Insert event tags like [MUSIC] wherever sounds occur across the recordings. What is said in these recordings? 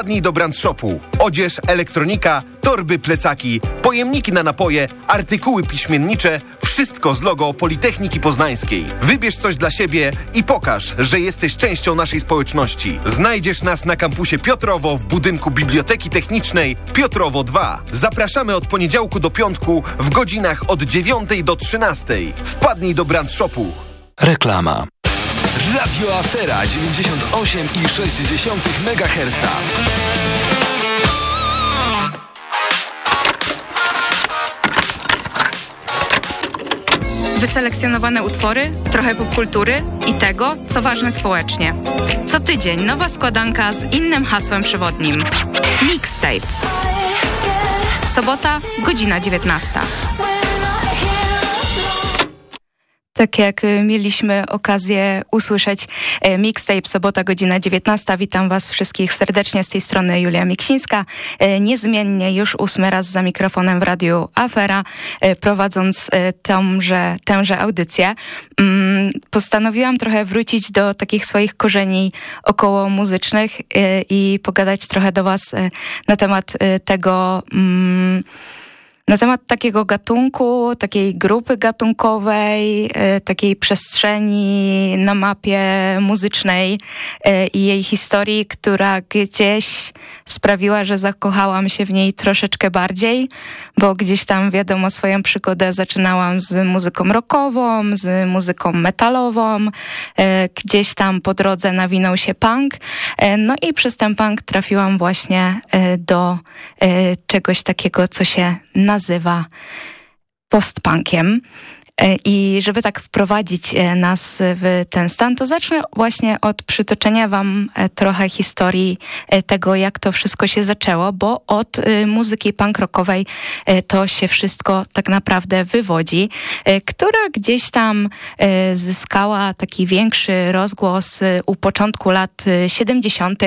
Wpadnij do Brand Shopu. Odzież, elektronika, torby, plecaki, pojemniki na napoje, artykuły piśmiennicze, wszystko z logo Politechniki Poznańskiej. Wybierz coś dla siebie i pokaż, że jesteś częścią naszej społeczności. Znajdziesz nas na kampusie Piotrowo w budynku Biblioteki Technicznej Piotrowo 2. Zapraszamy od poniedziałku do piątku w godzinach od 9 do 13. Wpadnij do Brand Shopu. Reklama. Radio Afera 98,6 MHz. Wyselekcjonowane utwory, trochę popkultury i tego, co ważne społecznie. Co tydzień nowa składanka z innym hasłem przewodnim. Mixtape. Sobota, godzina 19. Tak jak y, mieliśmy okazję usłyszeć e, mixtape sobota godzina 19. Witam was wszystkich serdecznie z tej strony Julia Miksińska. E, niezmiennie już ósmy raz za mikrofonem w radiu Afera, e, prowadząc tąże, tęże audycję. Mm, postanowiłam trochę wrócić do takich swoich korzeni około muzycznych i pogadać trochę do was na temat tego mm, na temat takiego gatunku, takiej grupy gatunkowej, e, takiej przestrzeni na mapie muzycznej e, i jej historii, która gdzieś sprawiła, że zakochałam się w niej troszeczkę bardziej, bo gdzieś tam wiadomo swoją przygodę zaczynałam z muzyką rockową, z muzyką metalową, e, gdzieś tam po drodze nawinął się punk, no i przez ten punk trafiłam właśnie do czegoś takiego, co się nazywa postpunkiem. E, I żeby tak wprowadzić e, nas w ten stan, to zacznę właśnie od przytoczenia wam e, trochę historii tego, jak to wszystko się zaczęło, bo od muzyki punk rockowej to się wszystko tak naprawdę wywodzi, która gdzieś tam zyskała taki większy rozgłos u początku lat 70.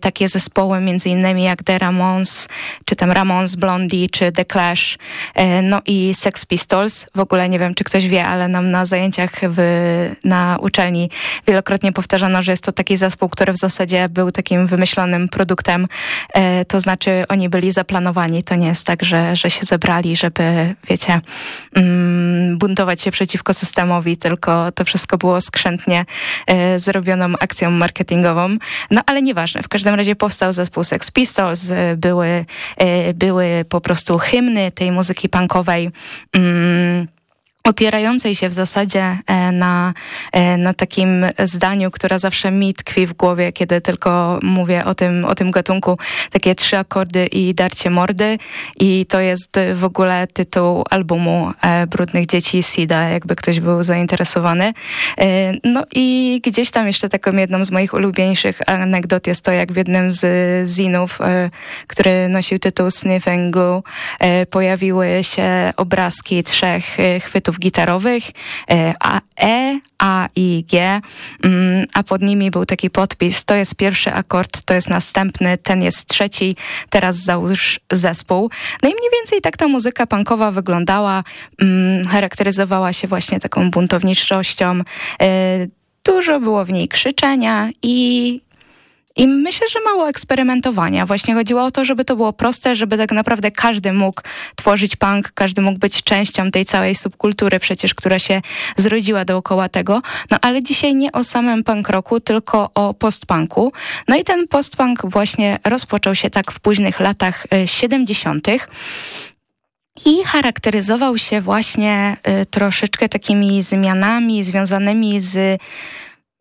Takie zespoły między innymi jak The Ramones, czy tam Ramones Blondie, czy The Clash, no i Sex Pistols. W ogóle nie wiem, wiem, czy ktoś wie, ale nam na zajęciach w, na uczelni wielokrotnie powtarzano, że jest to taki zespół, który w zasadzie był takim wymyślonym produktem. E, to znaczy oni byli zaplanowani. To nie jest tak, że, że się zebrali, żeby, wiecie, mm, buntować się przeciwko systemowi, tylko to wszystko było skrzętnie e, zrobioną akcją marketingową. No ale nieważne. W każdym razie powstał zespół Sex Pistols. E, były, e, były po prostu hymny tej muzyki punkowej. Mm, opierającej się w zasadzie e, na, e, na takim zdaniu, które zawsze mi tkwi w głowie, kiedy tylko mówię o tym, o tym gatunku, takie trzy akordy i darcie mordy i to jest w ogóle tytuł albumu e, Brudnych Dzieci Sida, jakby ktoś był zainteresowany. No i gdzieś tam jeszcze taką jedną z moich ulubieńszych anegdot jest to, jak w jednym z zinów, który nosił tytuł Sniff Glue, pojawiły się obrazki trzech chwytów gitarowych e, A, E, A i G, mm, a pod nimi był taki podpis, to jest pierwszy akord, to jest następny, ten jest trzeci, teraz załóż zespół. No i mniej więcej tak ta muzyka punkowa wyglądała, mm, charakteryzowała się właśnie taką buntowniczością, e, Dużo było w niej krzyczenia i i myślę, że mało eksperymentowania. Właśnie chodziło o to, żeby to było proste, żeby tak naprawdę każdy mógł tworzyć punk, każdy mógł być częścią tej całej subkultury przecież, która się zrodziła dookoła tego. No ale dzisiaj nie o samym punk rocku, tylko o postpunku. No i ten postpunk właśnie rozpoczął się tak w późnych latach 70. Y, i charakteryzował się właśnie y, troszeczkę takimi zmianami związanymi z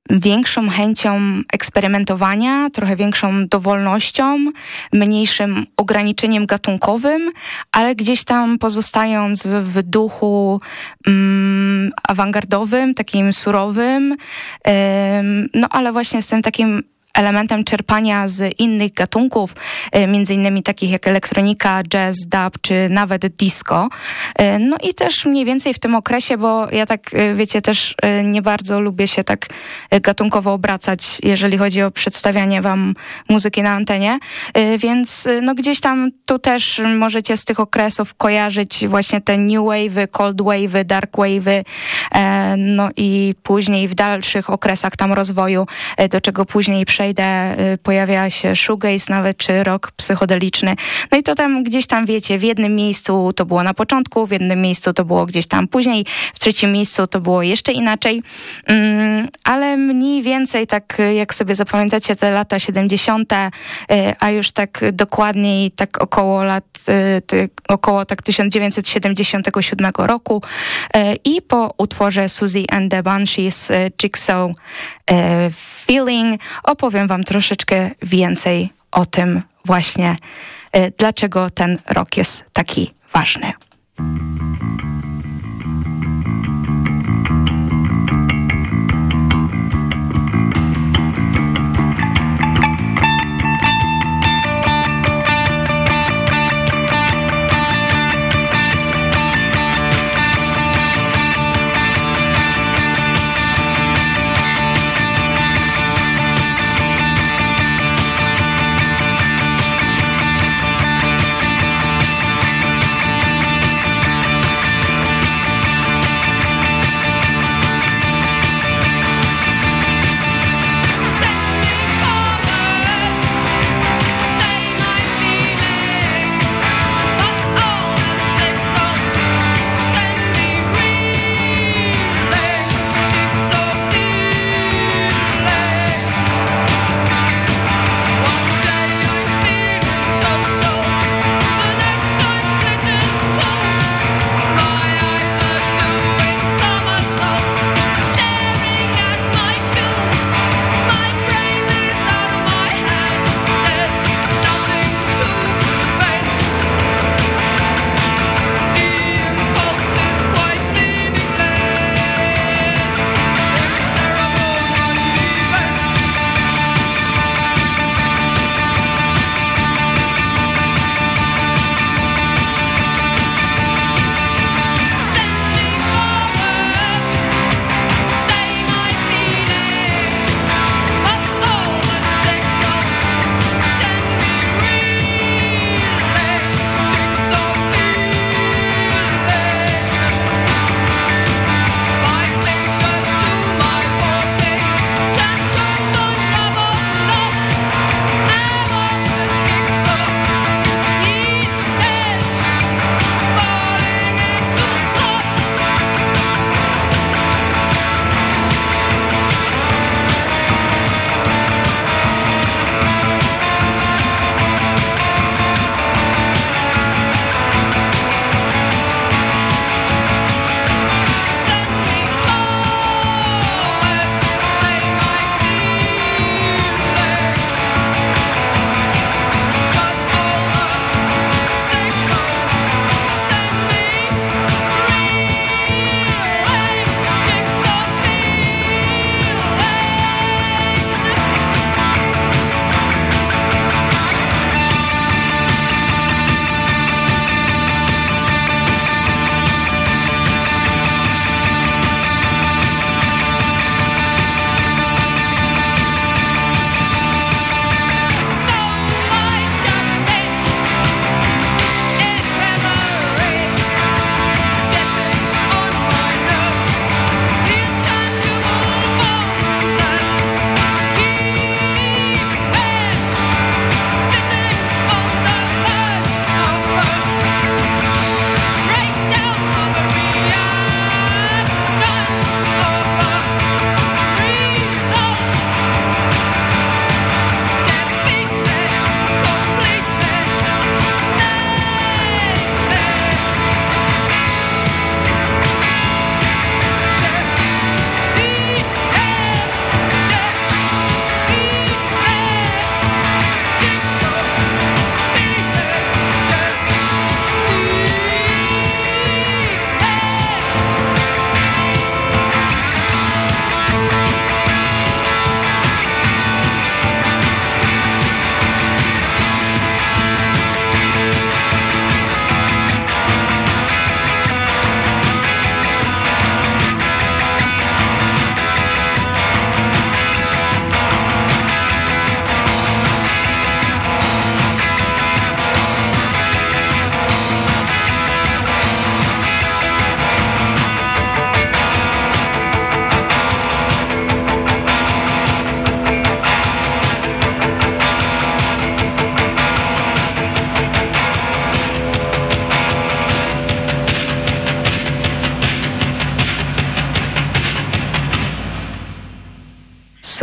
większą chęcią eksperymentowania, trochę większą dowolnością, mniejszym ograniczeniem gatunkowym, ale gdzieś tam pozostając w duchu um, awangardowym, takim surowym, um, no ale właśnie z tym takim elementem czerpania z innych gatunków, e, między innymi takich jak elektronika, jazz, dub czy nawet disco. E, no i też mniej więcej w tym okresie, bo ja tak, e, wiecie, też nie bardzo lubię się tak gatunkowo obracać, jeżeli chodzi o przedstawianie wam muzyki na antenie, więc no gdzieś tam tu też możecie z tych okresów kojarzyć właśnie te new wave, cold wave, dark wave, no i później w dalszych okresach tam rozwoju, do czego później przejdę, przejdę, pojawia się shoegaze nawet, czy rok psychodeliczny. No i to tam gdzieś tam, wiecie, w jednym miejscu to było na początku, w jednym miejscu to było gdzieś tam później, w trzecim miejscu to było jeszcze inaczej, mm, ale mniej więcej tak, jak sobie zapamiętacie te lata 70., a już tak dokładniej, tak około lat, około tak 1977 roku i po utworze Suzy and the Banshees Jigsaw Feeling opowiem wam troszeczkę więcej o tym właśnie, dlaczego ten rok jest taki ważny.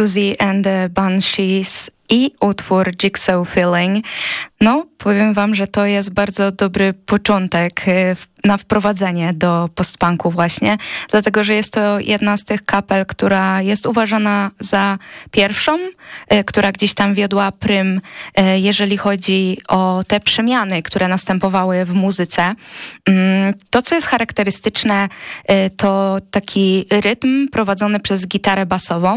Susie and the Banshees i utwór Jigsaw Feeling. No, powiem wam, że to jest bardzo dobry początek y, na wprowadzenie do postpunku właśnie, dlatego, że jest to jedna z tych kapel, która jest uważana za pierwszą, y, która gdzieś tam wiodła prym, y, jeżeli chodzi o te przemiany, które następowały w muzyce. Mm, to, co jest charakterystyczne, to taki rytm prowadzony przez gitarę basową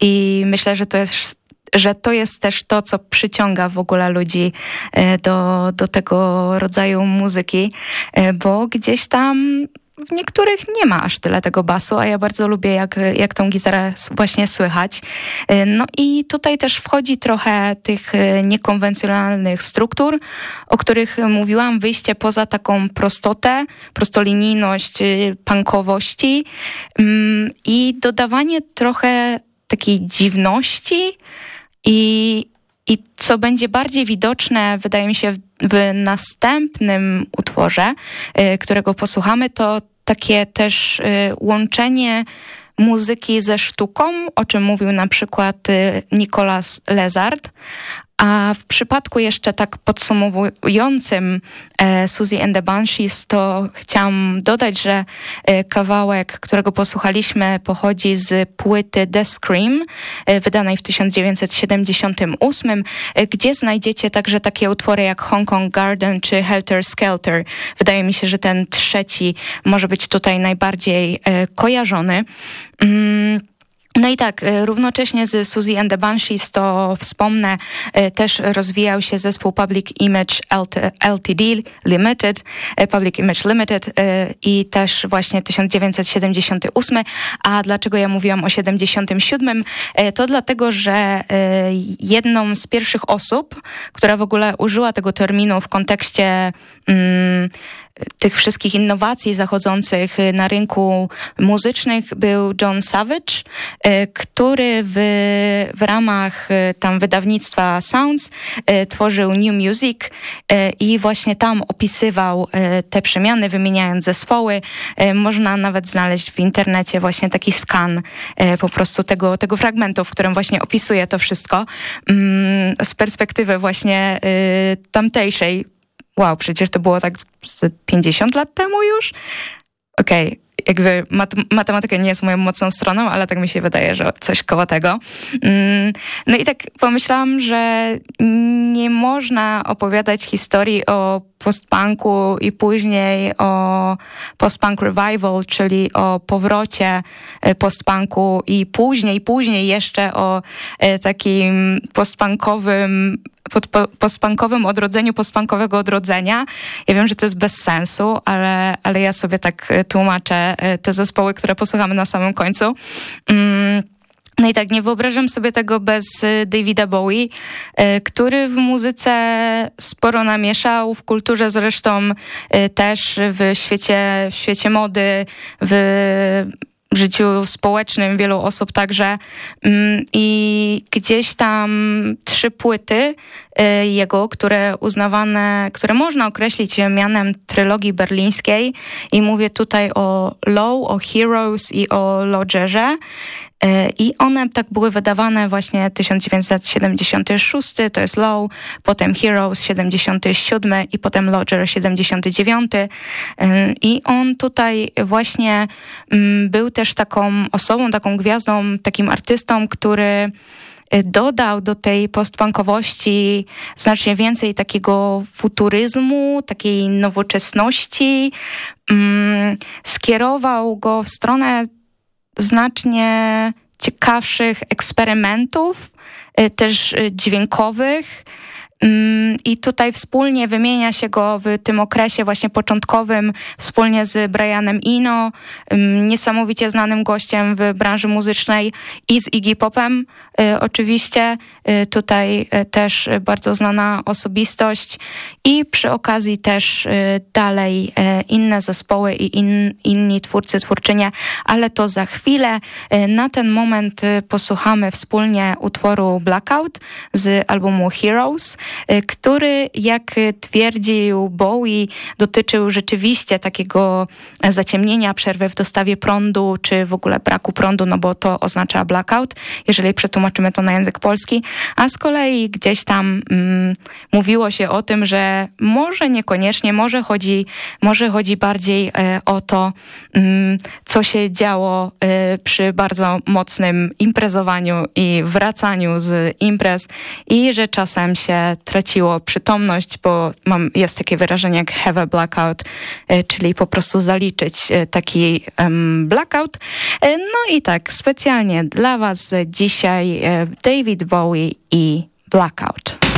i myślę, że to jest że to jest też to, co przyciąga w ogóle ludzi e, do, do tego rodzaju muzyki, e, bo gdzieś tam w niektórych nie ma aż tyle tego basu, a ja bardzo lubię, jak, jak tą gitarę właśnie słychać. E, no i tutaj też wchodzi trochę tych niekonwencjonalnych struktur, o których mówiłam, wyjście poza taką prostotę, prostolinijność, punkowości mm, i dodawanie trochę takiej dziwności, i, i co będzie bardziej widoczne, wydaje mi się, w, w następnym utworze, y, którego posłuchamy, to takie też y, łączenie muzyki ze sztuką, o czym mówił na przykład y, Nicolas Lezard, a w przypadku jeszcze tak podsumowującym e, Suzy and the Banshees, to chciałam dodać, że e, kawałek, którego posłuchaliśmy, pochodzi z płyty The Scream, e, wydanej w 1978, e, gdzie znajdziecie także takie utwory jak Hong Kong Garden czy Helter Skelter. Wydaje mi się, że ten trzeci może być tutaj najbardziej e, kojarzony. Mm. No i tak, e, równocześnie z Suzy and the Banshees to wspomnę, e, też rozwijał się zespół Public Image LTD Limited, e, Public Image Limited i też właśnie 1978. A dlaczego ja mówiłam o 77? To dlatego, że jedną z pierwszych osób, która w ogóle użyła tego terminu w kontekście mm, tych wszystkich innowacji zachodzących na rynku muzycznych był John Savage, e, który w, w ramach e, tam wydawnictwa Sounds tworzył New Music i właśnie tam opisywał te przemiany, wymieniając zespoły. Można nawet znaleźć w internecie właśnie taki skan po prostu tego, tego fragmentu, w którym właśnie opisuje to wszystko mm, z perspektywy właśnie tamtejszej wow, przecież to było tak 50 lat temu już? Okej, okay. jakby mat matematyka nie jest moją mocną stroną, ale tak mi się wydaje, że coś koło tego. Mm, no i tak pomyślałam, że nie można opowiadać historii o postpunku i później o postpunk revival, czyli o powrocie e, postpunku i później, później jeszcze o e, takim postpunkowym pod, po, postpunkowym odrodzeniu postpunkowego odrodzenia. Ja wiem, że to jest bez sensu, ale, ale ja sobie tak e, tłumaczę te zespoły, które posłuchamy na samym końcu. Mm. No i tak, nie wyobrażam sobie tego bez y, Davida Bowie, y, który w muzyce sporo namieszał, w kulturze zresztą y, też, w świecie, w świecie mody, w życiu społecznym wielu osób także. Mm, i gdzieś tam trzy płyty jego, które uznawane, które można określić mianem trylogii berlińskiej. I mówię tutaj o Low, o Heroes i o Lodgerze I one tak były wydawane właśnie 1976, to jest Low, potem Heroes 77 i potem Lodger 79. E, I on tutaj właśnie mm, był też taką osobą, taką gwiazdą, takim artystą, który e, dodał do tej postpunkowości znacznie więcej takiego futuryzmu, takiej nowoczesności, mm, skierował go w stronę znacznie ciekawszych eksperymentów, y, też y, dźwiękowych. Mm, I tutaj wspólnie wymienia się go w tym okresie właśnie początkowym wspólnie z Brianem Ino, mm, niesamowicie znanym gościem w branży muzycznej i z Iggy Popem y, oczywiście. Tutaj też bardzo znana osobistość i przy okazji też dalej inne zespoły i in, inni twórcy, twórczynie, ale to za chwilę. Na ten moment posłuchamy wspólnie utworu Blackout z albumu Heroes, który jak twierdził Bowie dotyczył rzeczywiście takiego zaciemnienia, przerwy w dostawie prądu, czy w ogóle braku prądu, no bo to oznacza blackout, jeżeli przetłumaczymy to na język polski, a z kolei gdzieś tam mm, mówiło się o tym, że może niekoniecznie, może chodzi, może chodzi bardziej e, o to, mm, co się działo e, przy bardzo mocnym imprezowaniu i wracaniu z imprez i że czasem się traciło przytomność, bo mam, jest takie wyrażenie jak have a blackout, e, czyli po prostu zaliczyć e, taki blackout. E, no i tak, specjalnie dla Was dzisiaj David Bowie i Blackout.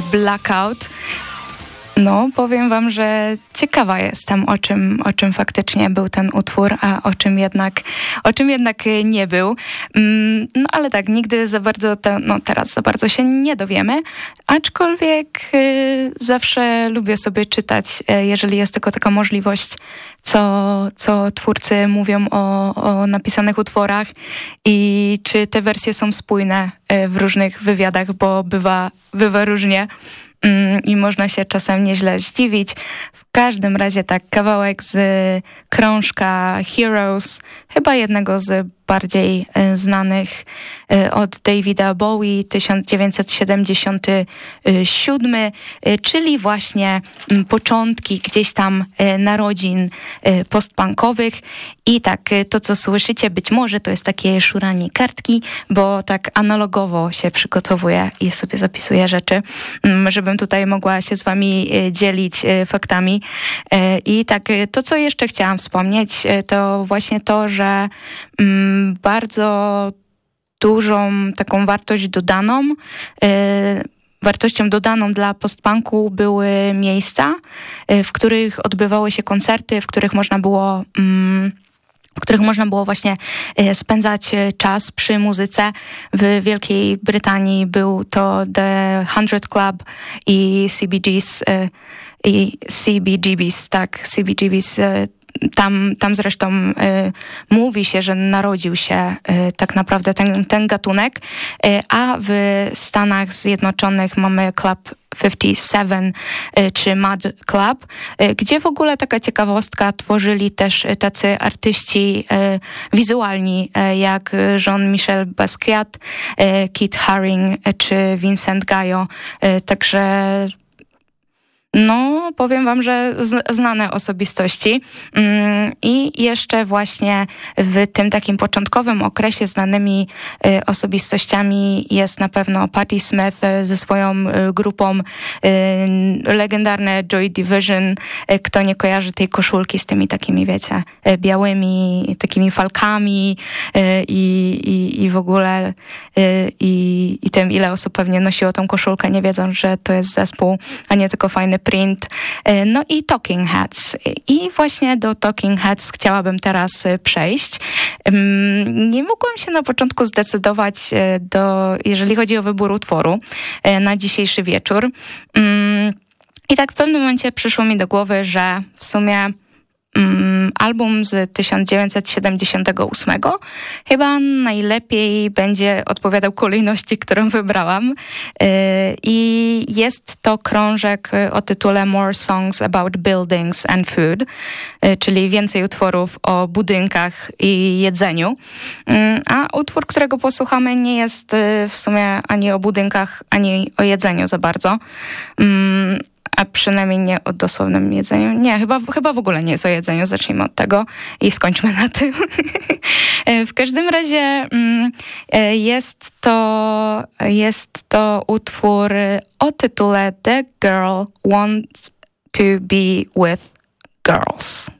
Blackout. No, powiem wam, że ciekawa jestem, o czym, o czym faktycznie był ten utwór, a o czym jednak, o czym jednak nie był. Mm, no, ale tak, nigdy za bardzo, to, no teraz za bardzo się nie dowiemy, aczkolwiek y, zawsze lubię sobie czytać, y, jeżeli jest tylko taka możliwość, co, co twórcy mówią o, o napisanych utworach i czy te wersje są spójne y, w różnych wywiadach, bo bywa, bywa różnie. Mm, i można się czasem nieźle zdziwić. W każdym razie tak kawałek z krążka Heroes, chyba jednego z bardziej e, znanych e, od Davida Bowie 1977, e, czyli właśnie początki gdzieś tam narodzin postpunkowych i tak to, co słyszycie, być może to jest takie szuranie kartki, bo tak analogowo się przygotowuję i sobie zapisuję rzeczy, żebym tutaj mogła się z wami dzielić faktami. I tak to, co jeszcze chciałam wspomnieć, to właśnie to, że bardzo dużą taką wartość dodaną, e, wartością dodaną dla postpunku były miejsca, e, w których odbywały się koncerty, w których można było mm, w których można było właśnie e, spędzać czas przy muzyce. W Wielkiej Brytanii był to The Hundred Club i CBGB's i CBGB's, tak, CBGB's tam, tam zresztą y, mówi się, że narodził się y, tak naprawdę ten, ten gatunek, y, a w Stanach Zjednoczonych mamy Club 57 czy Mad Club, gdzie w ogóle taka ciekawostka tworzyli też tacy artyści wizualni jak Jean-Michel Basquiat, Kit Haring czy Vincent Gallo. Także no, powiem wam, że znane osobistości. Mm, I jeszcze właśnie w tym takim początkowym okresie znanymi y, osobistościami jest na pewno Patti Smith y, ze swoją y, grupą legendarne Joy Division. Kto nie kojarzy tej koszulki z tymi takimi, wiecie, białymi takimi falkami i, i, i w ogóle i, i tym, ile osób pewnie nosiło tą koszulkę, nie wiedzą, że to jest zespół, a nie tylko fajny print. E, no i Talking Heads. I właśnie do Talking Heads chciałabym teraz e, przejść. Nie mogłam się na początku zdecydować, e, do, jeżeli chodzi o wybór utworu na dzisiejszy wieczór. I tak w pewnym momencie przyszło mi do głowy, że w sumie Mm, album z 1978 chyba najlepiej będzie odpowiadał kolejności, którą wybrałam. Y, I jest to krążek o tytule More Songs About Buildings and Food, y, czyli więcej utworów o budynkach i jedzeniu. Mm, a utwór, którego posłuchamy, nie jest y, w sumie ani o budynkach, ani o jedzeniu za bardzo mm, a przynajmniej nie o dosłownym jedzeniu. Nie, chyba, chyba w ogóle nie jest o jedzeniu. Zacznijmy od tego i skończmy na tym. [LAUGHS] w każdym razie mm, e, jest to, jest to utwór o tytule The Girl Wants to Be With Girls.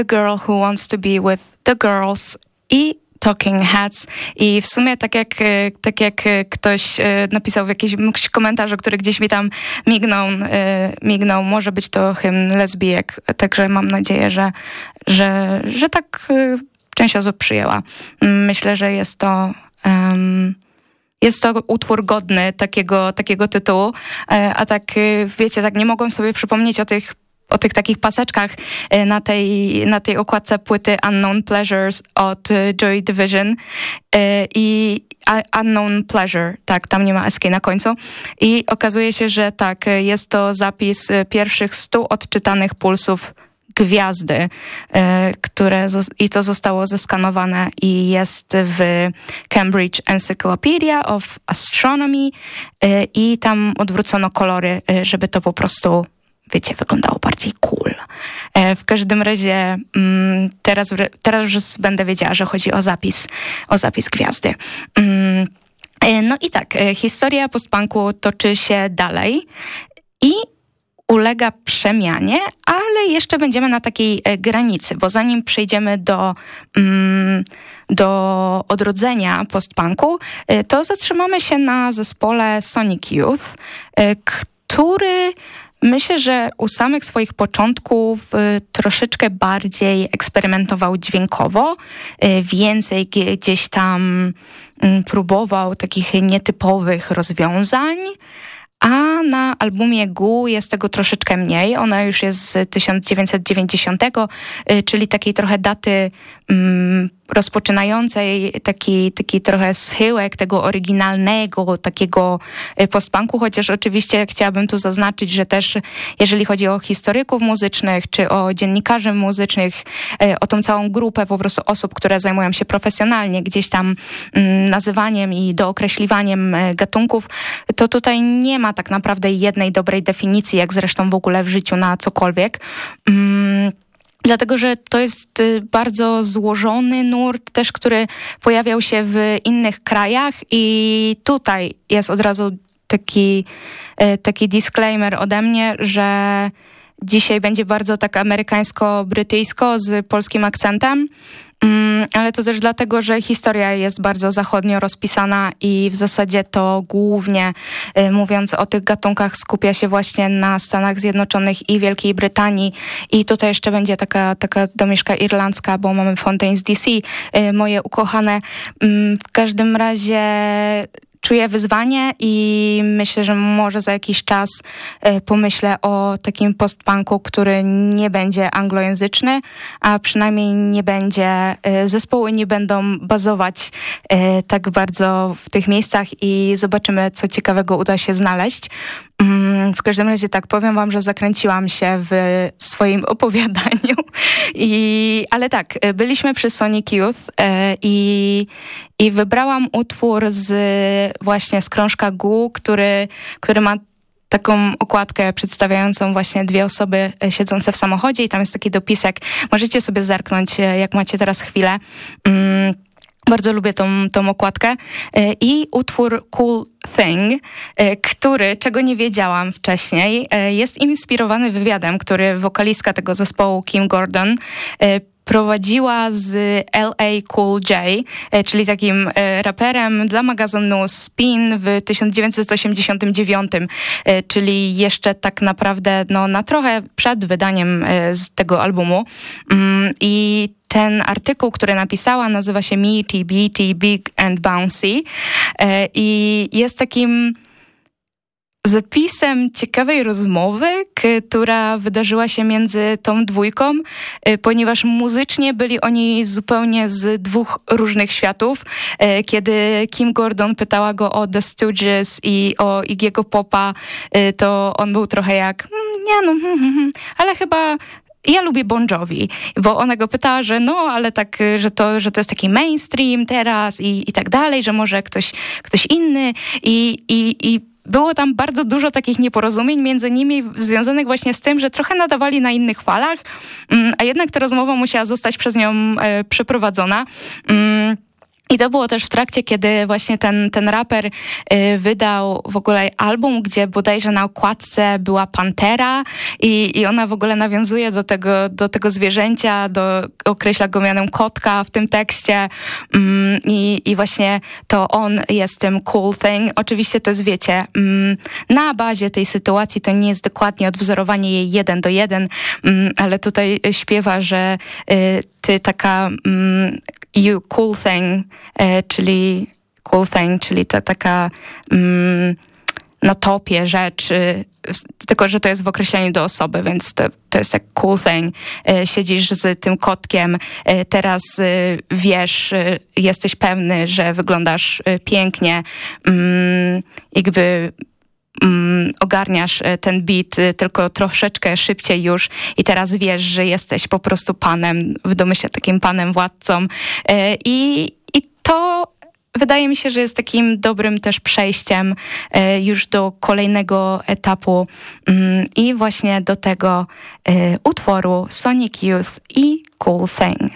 The Girl Who Wants to Be With The Girls i Talking Heads. I w sumie tak jak, e, tak jak e, ktoś e, napisał w jakimś komentarzu, który gdzieś mi tam mignął, mignął może być to hymn lesbijek, także mam nadzieję, że, że, że tak część osób przyjęła. Myślę, że jest to... Um, jest to utwór godny takiego, takiego tytułu, a tak wiecie, tak nie mogą sobie przypomnieć o tych o tych takich paseczkach e, na tej, na tej okładce płyty Unknown Pleasures od e, Joy Division e, i Unknown Pleasure, tak, tam nie ma SK na końcu. I okazuje się, że tak, jest to zapis pierwszych stu odczytanych pulsów gwiazdy, które i to zostało zeskanowane i jest w Cambridge Encyclopedia of Astronomy i tam odwrócono kolory, żeby to po prostu wiecie, wyglądało bardziej cool. E, w każdym razie mm, teraz, teraz już będę wiedziała, że chodzi o zapis, o zapis gwiazdy. Mm, e, no i tak, e, historia postpunku toczy się dalej i ulega przemianie, ale jeszcze będziemy na takiej granicy, bo zanim przejdziemy do, mm, do odrodzenia postpunku, to zatrzymamy się na zespole Sonic Youth, który Myślę, że u samych swoich początków y, troszeczkę bardziej eksperymentował dźwiękowo, y, więcej gdzieś tam y, próbował takich nietypowych rozwiązań. A na albumie Gu jest tego troszeczkę mniej. Ona już jest z 1990, y, czyli takiej trochę daty mm, rozpoczynającej taki, taki trochę schyłek tego oryginalnego, takiego y, postpunku, chociaż oczywiście chciałabym tu zaznaczyć, że też jeżeli chodzi o historyków muzycznych, czy o dziennikarzy muzycznych, y, o tą całą grupę po prostu osób, które zajmują się profesjonalnie gdzieś tam mm, nazywaniem i dookreśliwaniem y, gatunków, to tutaj nie ma tak naprawdę jednej dobrej definicji, jak zresztą w ogóle w życiu na cokolwiek. Dlatego, że to jest y, bardzo złożony nurt, też który pojawiał się w innych krajach i tutaj jest od razu taki, y, taki disclaimer ode mnie, że dzisiaj będzie bardzo tak amerykańsko-brytyjsko z polskim akcentem. Mm, ale to też dlatego, że historia jest bardzo zachodnio rozpisana i w zasadzie to głównie y, mówiąc o tych gatunkach skupia się właśnie na Stanach Zjednoczonych i Wielkiej Brytanii i tutaj jeszcze będzie taka, taka domieszka irlandzka, bo mamy Fontaines DC, y, moje ukochane. Mm, w każdym razie czuję wyzwanie i myślę, że może za jakiś czas e, pomyślę o takim postpunku, który nie będzie anglojęzyczny, a przynajmniej nie będzie, e, zespoły nie będą bazować e, tak bardzo w tych miejscach i zobaczymy, co ciekawego uda się znaleźć. Mm, w każdym razie tak, powiem wam, że zakręciłam się w swoim [LAUGHS] opowiadaniu, I, ale tak, byliśmy przy Sonic Youth i, i wybrałam utwór z właśnie z krążka GU, który, który ma taką okładkę przedstawiającą właśnie dwie osoby e, siedzące w samochodzie i tam jest taki dopisek. Możecie sobie zerknąć, e, jak macie teraz chwilę. Mm. Bardzo lubię tą, tą okładkę. E, I utwór Cool Thing, który, czego nie wiedziałam wcześniej, jest inspirowany wywiadem, który wokalistka tego zespołu Kim Gordon prowadziła z L.A. Cool J, e, czyli takim e, raperem dla magazynu Spin w 1989, e, czyli jeszcze tak naprawdę no, na trochę przed wydaniem z tego albumu. Mm, I ten artykuł, który napisała, nazywa się Meaty, Beaty, Big and Bouncy i jest takim zapisem ciekawej rozmowy, która wydarzyła się między tą dwójką, y, ponieważ muzycznie byli oni zupełnie z dwóch różnych światów. Y, kiedy Kim Gordon pytała go o The Stooges i o Iggy'ego Popa, y, to on był trochę jak, mm, nie no, hmm, hmm, hmm, ale chyba ja lubię Bon Jovi, bo ona go pyta, że no, ale tak, że to, że to jest taki mainstream teraz i, i tak dalej, że może ktoś, ktoś inny i, i, i było tam bardzo dużo takich nieporozumień między nimi związanych właśnie z tym, że trochę nadawali na innych falach, mm, a jednak ta rozmowa musiała zostać przez nią e, przeprowadzona. I to było też w trakcie, kiedy właśnie ten, ten raper y, wydał w ogóle album, gdzie bodajże na okładce była pantera i, i ona w ogóle nawiązuje do tego, do tego zwierzęcia, do, określa go mianem kotka w tym tekście mm, i, i właśnie to on jest tym cool thing. Oczywiście to jest, wiecie, mm, na bazie tej sytuacji to nie jest dokładnie odwzorowanie jej jeden do jeden, mm, ale tutaj śpiewa, że y, ty taka you cool thing, e, czyli cool thing, czyli ta taka mm, na topie rzecz, tylko że to jest w określeniu do osoby, więc to, to jest tak cool thing. E, siedzisz z tym kotkiem, e, teraz wiesz, jesteś pewny, że wyglądasz pięknie, mm, jakby mm, ogarniasz e, ten beat e, tylko troszeczkę szybciej już i teraz wiesz, że jesteś po prostu panem, w domyśle takim panem władcą e, i, i to wydaje mi się, że jest takim dobrym też przejściem już do kolejnego etapu mm, i właśnie do tego utworu Sonic Youth i Cool Thing.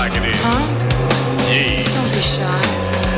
like it is. Huh? Yeah. Don't be shy.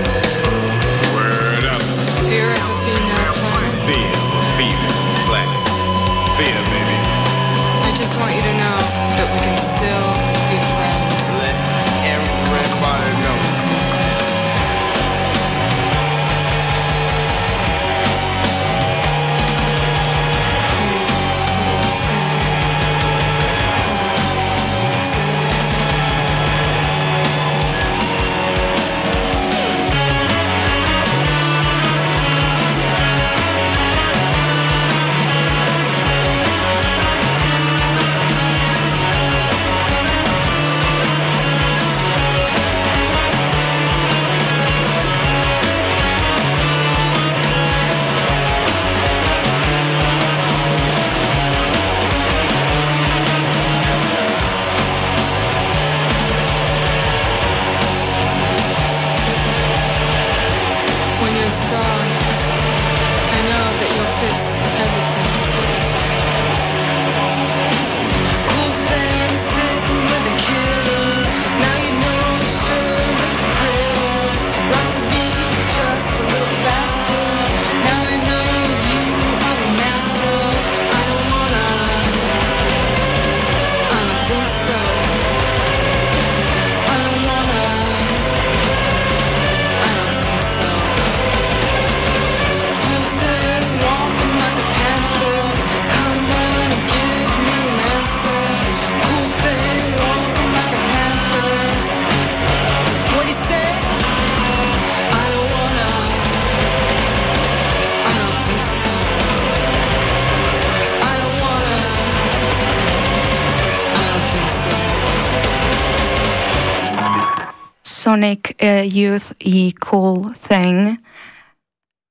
Sonic Youth i Cool Thing.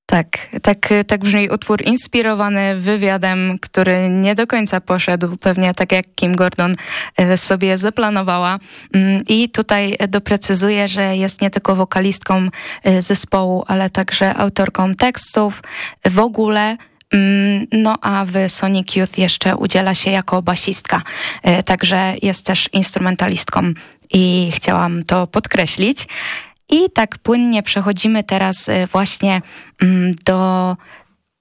Tak, tak, tak brzmi utwór inspirowany wywiadem, który nie do końca poszedł, pewnie tak jak Kim Gordon e, sobie zaplanowała. Mm, I tutaj doprecyzuję, że jest nie tylko wokalistką e, zespołu, ale także autorką tekstów. W ogóle no a w Sonic Youth jeszcze udziela się jako basistka, e, także jest też instrumentalistką i chciałam to podkreślić. I tak płynnie przechodzimy teraz y, właśnie mm, do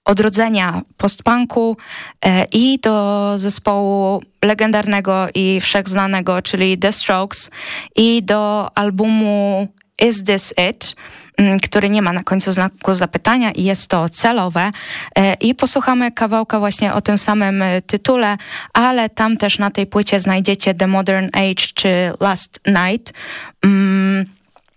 odrodzenia postpunku e, i do zespołu legendarnego i wszechznanego, czyli The Strokes i do albumu Is This It? Mm, który nie ma na końcu znaku zapytania i jest to celowe. E, I posłuchamy kawałka właśnie o tym samym e, tytule, ale tam też na tej płycie znajdziecie The Modern Age czy Last Night.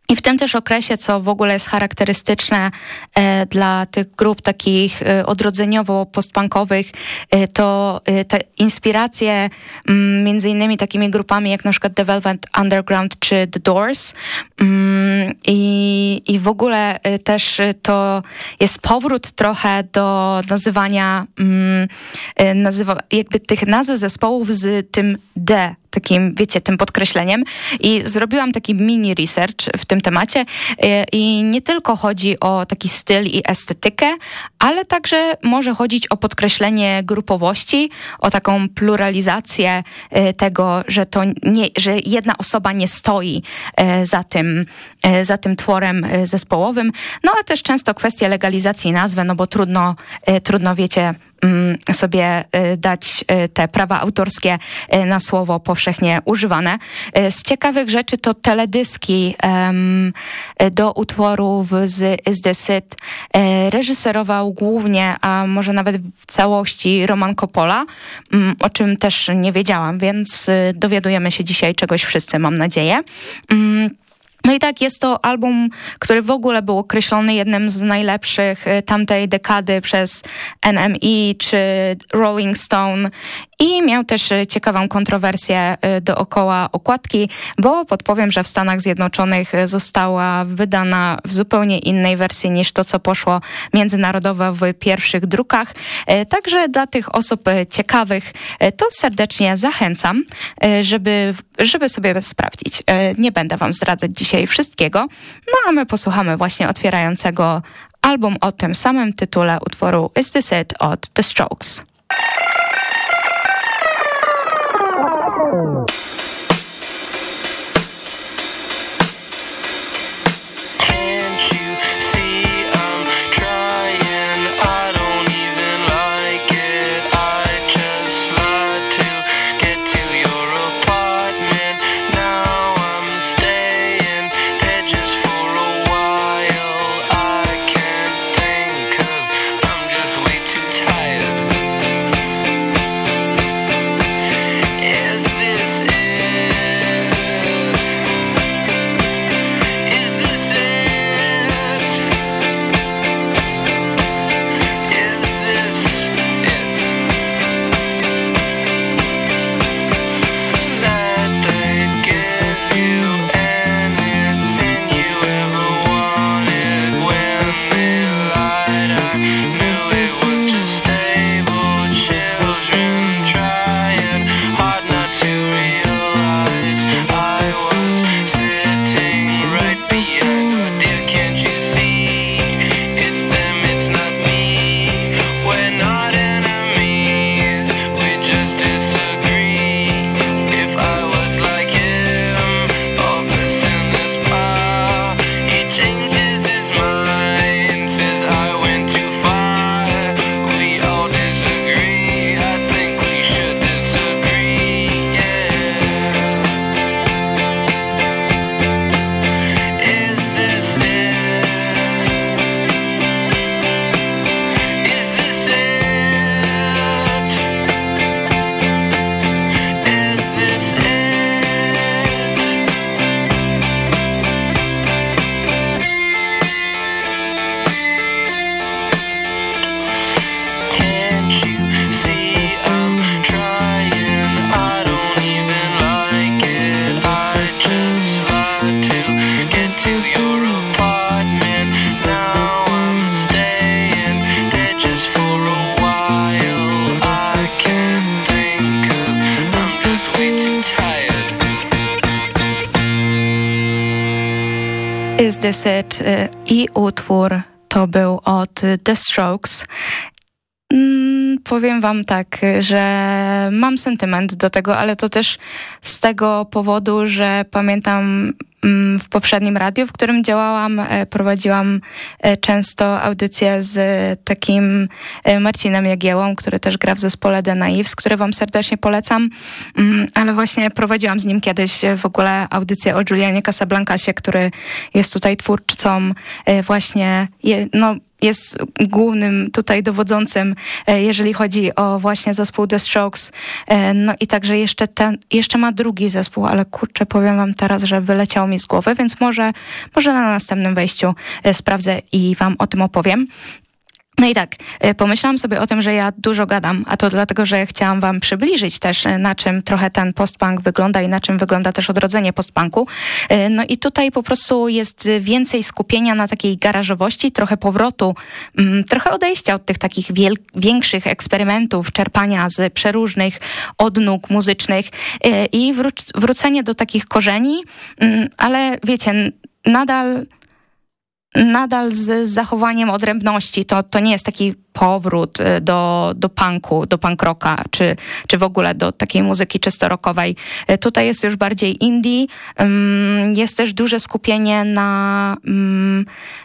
I w tym też okresie, co w ogóle jest charakterystyczne e, dla tych grup takich e, odrodzeniowo-postpunkowych, e, to e, te inspiracje m, mm, między innymi takimi grupami jak na przykład The Velvet Underground czy The Doors. Mm, i, i w ogóle e, też to jest powrót trochę do nazywania mm, e, nazywa, jakby tych nazw zespołów z tym D takim, wiecie, tym podkreśleniem i zrobiłam taki mini research w tym temacie e, i nie tylko chodzi o taki styl i estetykę, ale także może chodzić o podkreślenie grupowości, o taką pluralizację e, tego, że to nie, że jedna osoba nie stoi e, za tym, za tym tworem zespołowym. No a też często kwestia legalizacji nazwy, no bo trudno, trudno wiecie, sobie y, dać y, te prawa autorskie y, na słowo powszechnie używane. Z ciekawych rzeczy to teledyski do utworów z Is This It reżyserował głównie, a może nawet w całości Roman Coppola, mm, o czym też nie wiedziałam, więc dowiadujemy się dzisiaj czegoś wszyscy, mam nadzieję. No i tak, jest to album, który w ogóle był określony jednym z najlepszych y, tamtej dekady przez NME czy Rolling Stone i miał też y, ciekawą kontrowersję y, dookoła okładki, bo podpowiem, że w Stanach Zjednoczonych została wydana w zupełnie innej wersji niż to, co poszło międzynarodowo w pierwszych drukach. Także dla tych osób ciekawych to serdecznie zachęcam, żeby, żeby sobie sprawdzić. Nie będę wam zdradzać dzisiaj wszystkiego, no a my posłuchamy właśnie otwierającego album o tym samym tytule utworu Is This It od The Strokes. Oh. 60 y, i utwór to był od The Strokes. Mm, powiem wam tak, że mam sentyment do tego, ale to też z tego powodu, że pamiętam w poprzednim radiu, w którym działałam, e, prowadziłam e, często audycje z takim e, Marcinem Jagiełą, który też gra w zespole The Naives, który wam serdecznie polecam, mm, ale właśnie prowadziłam z nim kiedyś w ogóle audycję o Julianie Casablancasie, który jest tutaj twórcą właśnie, no jest głównym tutaj dowodzącym, e, jeżeli chodzi o właśnie zespół The Strokes. E, no i także jeszcze, ten, jeszcze ma drugi zespół, ale kurczę, powiem wam teraz, że wyleciało mi z głowy, więc może, może na następnym wejściu e, sprawdzę i wam o tym opowiem. No i tak, e, pomyślałam sobie o tym, że ja dużo gadam, a to dlatego, że chciałam wam przybliżyć też, e, na czym trochę ten postpunk wygląda i na czym wygląda też odrodzenie postpunku. E, no i tutaj po prostu jest więcej skupienia na takiej garażowości, trochę powrotu, mm, trochę odejścia od tych takich większych eksperymentów, czerpania z przeróżnych odnóg muzycznych i wrócenie do takich korzeni, mm, ale wiecie, nadal nadal z zachowaniem odrębności. To, to nie jest taki powrót y, do, do punku, do punk rocka, czy, czy w ogóle do takiej muzyki czysto rockowej. Y, tutaj jest już bardziej indie. Jest też duże skupienie na,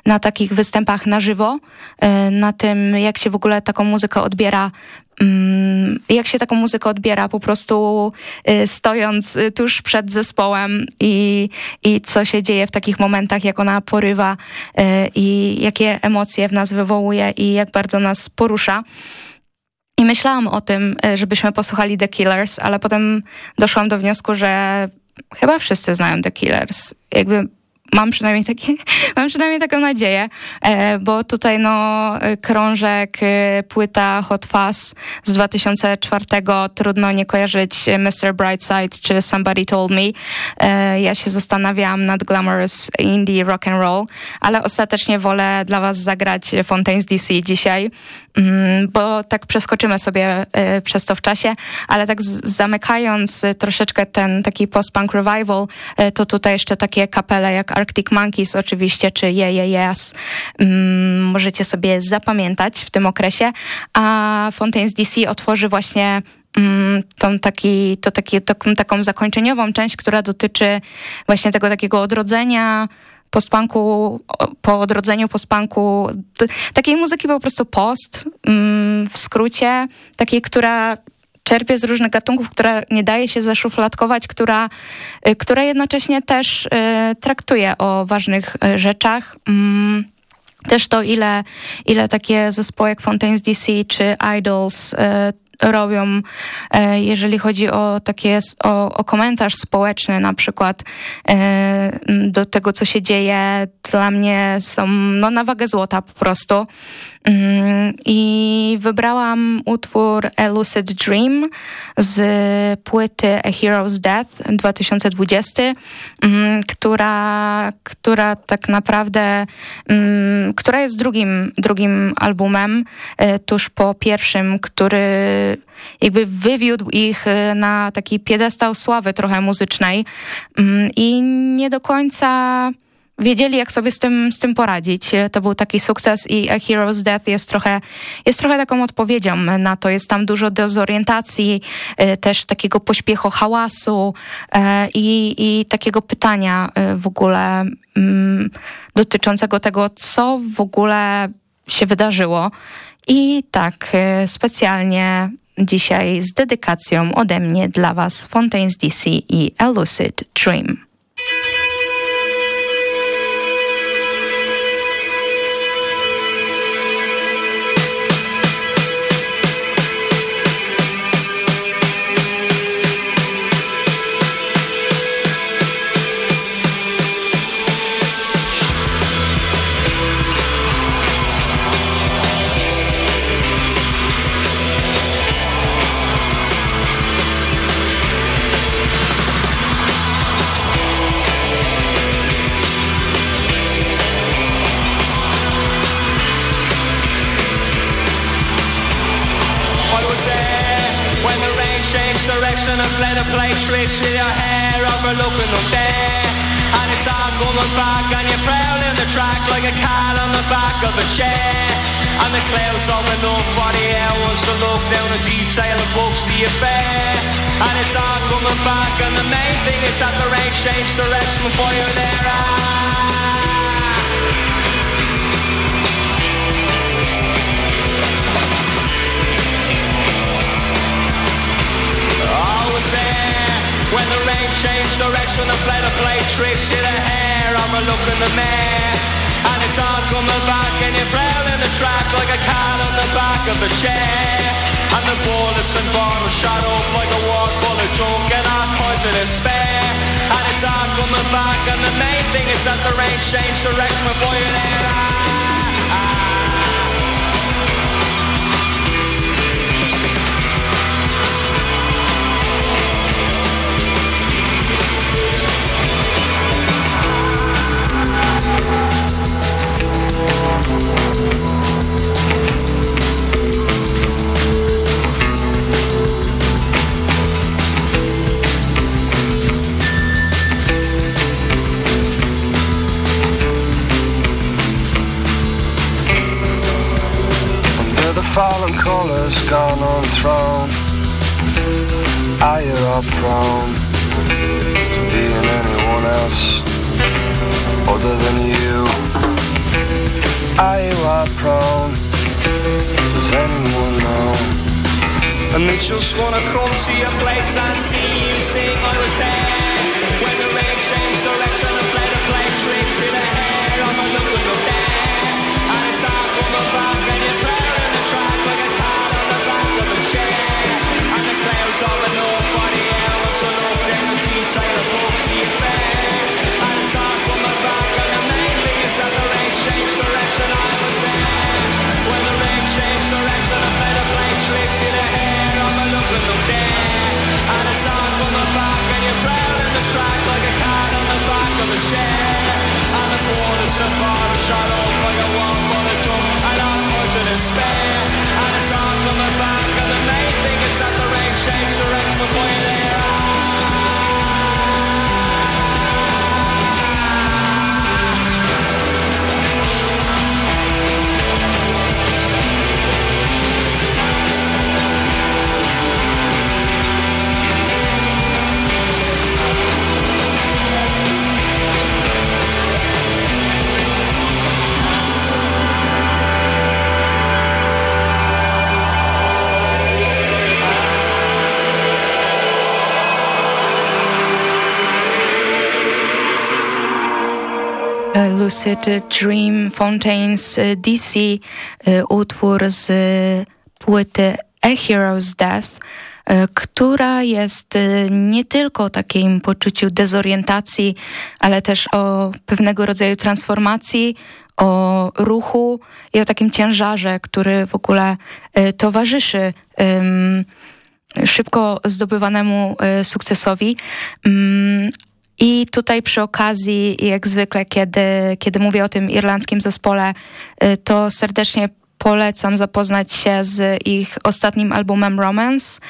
na takich występach na żywo, y, na tym, jak się w ogóle taką muzykę odbiera jak się taką muzykę odbiera po prostu y, stojąc y, tuż przed zespołem i, i co się dzieje w takich momentach, jak ona porywa y, i jakie emocje w nas wywołuje i jak bardzo nas porusza. I myślałam o tym, żebyśmy posłuchali The Killers, ale potem doszłam do wniosku, że chyba wszyscy znają The Killers. Jakby mam przynajmniej, takie, [LAUGHS] mam przynajmniej taką nadzieję, e, bo tutaj no krążek, e, płyta Hot Fuzz z 2004 trudno nie kojarzyć Mr. Brightside czy Somebody Told Me. E, ja się zastanawiałam nad Glamorous Indie Rock and Roll, ale ostatecznie wolę dla was zagrać Fontaine's DC dzisiaj, mm, bo tak przeskoczymy sobie przez to w czasie, ale tak zamykając troszeczkę ten taki post-punk revival, to tutaj jeszcze takie kapele jak Arctic Monkeys oczywiście, czy Yeah Yeah Yes mm, możecie sobie zapamiętać w tym okresie, a Fontaine's DC otworzy właśnie mm, tą, taki, to taki, to, taką zakończeniową część, która dotyczy właśnie tego takiego odrodzenia postpunku, po odrodzeniu postpunku, takiej muzyki po prostu post, mm, w skrócie, takiej, która czerpie z różnych gatunków, która nie daje się zaszufladkować, która, y, która jednocześnie też y, traktuje o ważnych y, rzeczach. Mm, też to, ile, ile takie zespoły jak Fontaine's DC czy Idols robią, jeżeli chodzi o takie, o, o komentarz społeczny na przykład do tego, co się dzieje, dla mnie są no, na wagę złota po prostu. Mm, I wybrałam utwór A Lucid Dream z płyty A Hero's Death 2020, mm, która, która tak naprawdę, mm, która jest drugim, drugim albumem, e, tuż po pierwszym, który jakby wywiódł ich e, na taki piedestał sławy trochę muzycznej. I nie do końca wiedzieli, jak sobie z tym, z tym poradzić. To był taki sukces i A Hero's Death jest trochę, jest trochę taką odpowiedzią na to. Jest tam dużo dezorientacji, e, też takiego pośpiechu, hałasu e, i, i takiego pytania e, w ogóle mm, dotyczącego tego, co w ogóle się wydarzyło. I tak specjalnie dzisiaj z dedykacją ode mnie dla Was Fontaine's DC i A Lucid Dream. Affair. And it's all coming back and the main thing is that the rain changed direction before you're there. Ah. When the rain changed direction, the flight of play tricks in the hair. I'm a look in the mirror, and it's all coming back, and you're prowling the track like a cat on the back of a chair. And the bullets and bottles shot up like a war full of junk and all kinds of despair. And it's all coming back, and the main thing is that the rain changed direction before you're there. fallen Lucid Dream Fontaines DC, y, utwór z płyty A Hero's Death, y, która jest y, nie tylko o takim poczuciu dezorientacji, ale też o pewnego rodzaju transformacji, o ruchu i o takim ciężarze, który w ogóle towarzyszy szybko zdobywanemu sukcesowi, i tutaj przy okazji, jak zwykle, kiedy, kiedy mówię o tym irlandzkim zespole, y, to serdecznie polecam zapoznać się z ich ostatnim albumem Romance,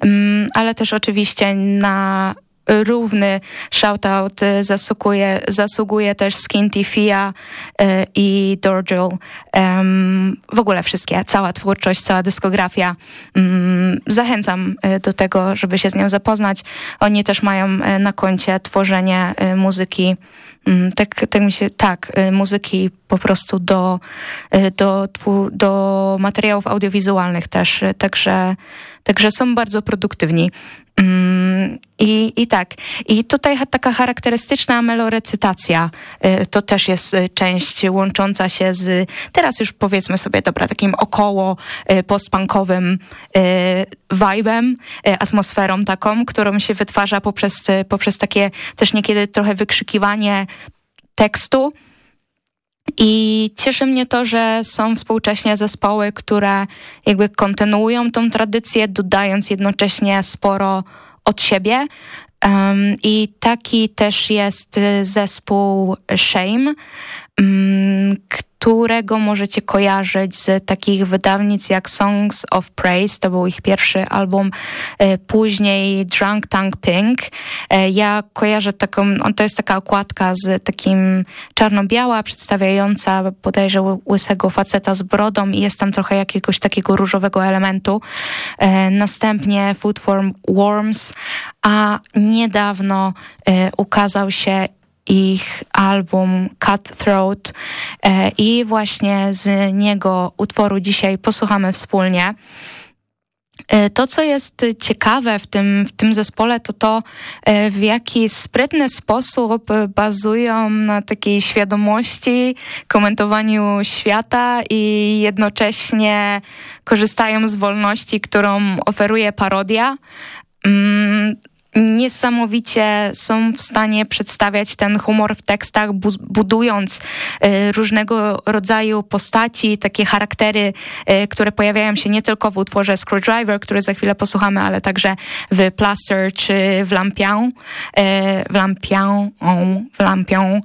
mm, ale też oczywiście na równy shoutout y, zasługuje, zasługuje też Skinty Fia y, i Dorjul. W ogóle wszystkie, cała twórczość, cała dyskografia. Mm, zachęcam y, do tego, żeby się z nią zapoznać. Oni też mają na koncie tworzenie muzyki mm, tak, tak mi się, tak, muzyki po prostu do, do, do materiałów audiowizualnych też, także, także są bardzo produktywni. Mm, I, I tak. I tutaj taka charakterystyczna melorecytacja y, to też jest y, część łącząca się z teraz już powiedzmy sobie, dobra, takim około y, postpunkowym vibe'em, atmosferą taką, którą się wytwarza poprzez, poprzez takie też niekiedy trochę wykrzykiwanie tekstu, i cieszy mnie to, że są współcześnie zespoły, które jakby kontynuują tą tradycję, dodając jednocześnie sporo od siebie. Um, I taki też jest zespół Shame, którego możecie kojarzyć z takich wydawnic jak Songs of Praise, to był ich pierwszy album, e, później Drunk Tank Pink. E, ja kojarzę taką, on to jest taka okładka z takim czarno-biała, przedstawiająca bodajże łysego faceta z brodą i jest tam trochę jakiegoś takiego różowego elementu. E, następnie Food for Worms, a niedawno ukazał się ich album Cutthroat e, i właśnie z niego utworu dzisiaj posłuchamy wspólnie. E, to, co jest ciekawe w tym, w tym zespole, to to, e, w jaki sprytny sposób bazują na takiej świadomości, komentowaniu świata i jednocześnie korzystają z wolności, którą oferuje parodia. Niesamowicie są w stanie przedstawiać ten humor w tekstach, budując y, różnego rodzaju postaci, takie charaktery, y, które pojawiają się nie tylko w utworze Screwdriver, który za chwilę posłuchamy, ale także w Plaster czy w Lampion. Y, w Lampion, w Lampion.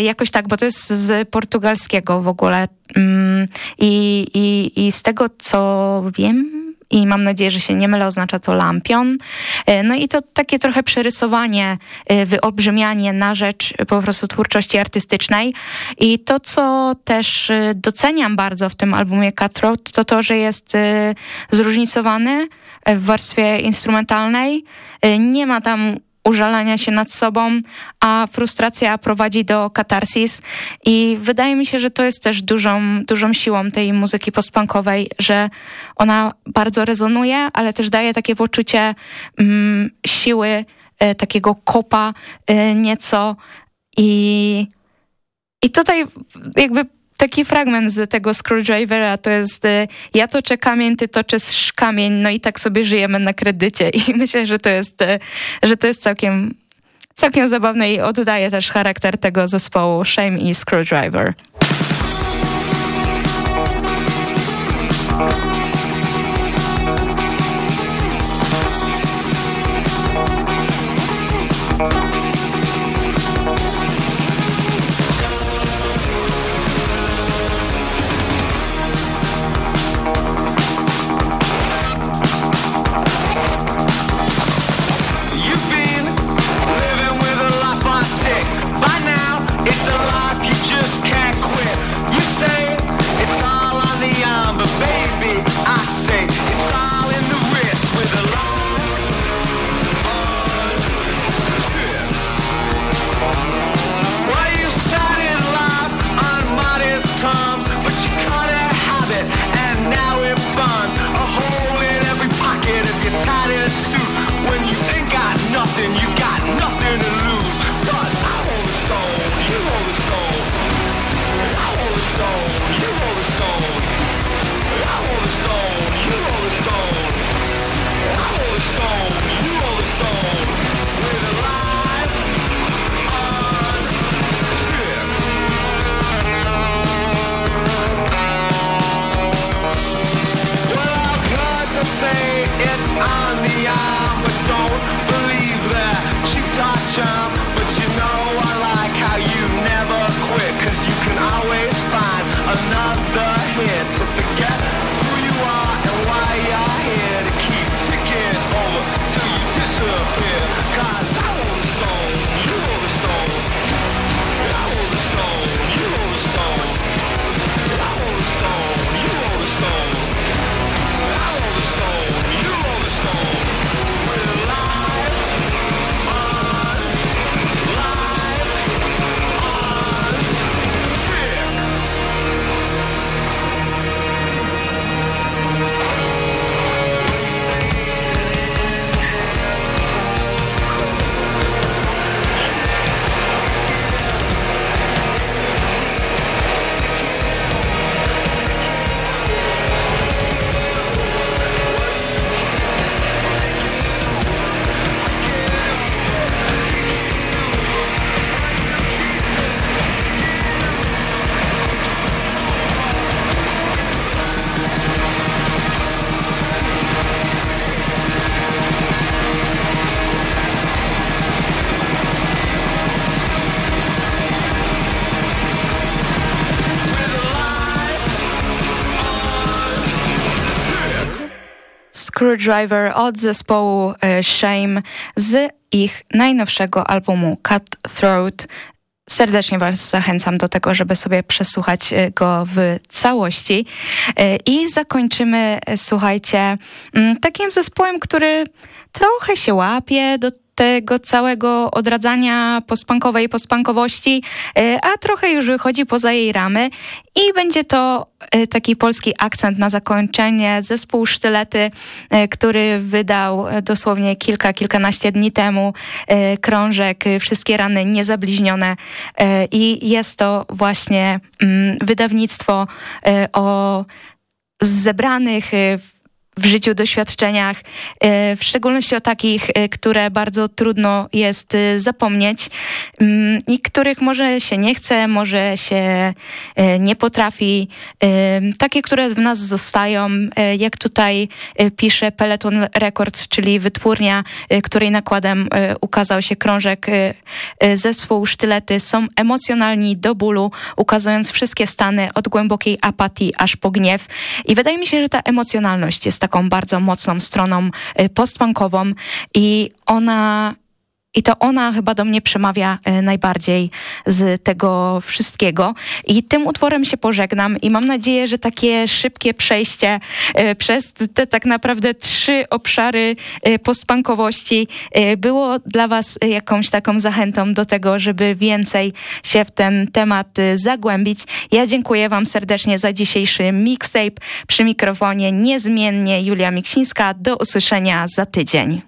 Jakoś tak, bo to jest z portugalskiego w ogóle. Mm, I, i, i z tego, co wiem, i mam nadzieję, że się nie mylę, oznacza to lampion. E, no i to takie trochę przerysowanie, e, wyolbrzymianie na rzecz po prostu twórczości artystycznej. I to, co też e, doceniam bardzo w tym albumie Cutthroat, to to, że jest zróżnicowany w warstwie instrumentalnej. Nie ma tam użalania się nad sobą, a frustracja prowadzi do katarsis. I wydaje mi się, że to jest też dużą, dużą siłą tej muzyki postpunkowej, że ona bardzo rezonuje, ale też daje takie poczucie mm, siły, e, takiego kopa e, nieco. I i tutaj jakby taki fragment z tego Screwdrivera to jest y, ja toczę kamień, ty toczysz kamień, no i tak sobie żyjemy na kredycie [LAUGHS] i myślę, że to jest, y, że to jest całkiem, całkiem zabawne i oddaje też charakter tego zespołu Shame i Screwdriver. on the eye. Screwdriver od zespołu Shame z ich najnowszego albumu Cutthroat. Serdecznie Was zachęcam do tego, żeby sobie przesłuchać go w całości. I zakończymy, słuchajcie, takim zespołem, który trochę się łapie do tego całego odradzania postpunkowej postpunkowości, e, a trochę już wychodzi poza jej ramy i będzie to e, taki polski akcent na zakończenie. Zespół Sztylety, e, który wydał dosłownie kilka, kilkanaście dni temu krążek Wszystkie rany niezabliźnione i jest to właśnie mm, wydawnictwo o zebranych w w życiu doświadczeniach, e, w szczególności o takich, e, które bardzo trudno jest e, zapomnieć mm, i których może się nie chce, może się nie potrafi. Takie, które w nas zostają, jak tutaj pisze Peloton Records, czyli wytwórnia, której nakładem ukazał się krążek zespół Sztylety, są emocjonalni do bólu, ukazując wszystkie stany od głębokiej apatii aż po gniew. I wydaje mi się, że ta emocjonalność jest taką bardzo mocną stroną y, postpunkową i ona i to ona chyba do mnie przemawia e, najbardziej z tego wszystkiego. I tym utworem się pożegnam i mam nadzieję, że takie szybkie przejście e, przez te tak naprawdę trzy obszary e, postpunkowości było dla Was jakąś taką zachętą do tego, żeby więcej się w ten temat zagłębić. Ja dziękuję Wam serdecznie za dzisiejszy mixtape. Przy mikrofonie niezmiennie Julia Miksińska. Do usłyszenia za tydzień.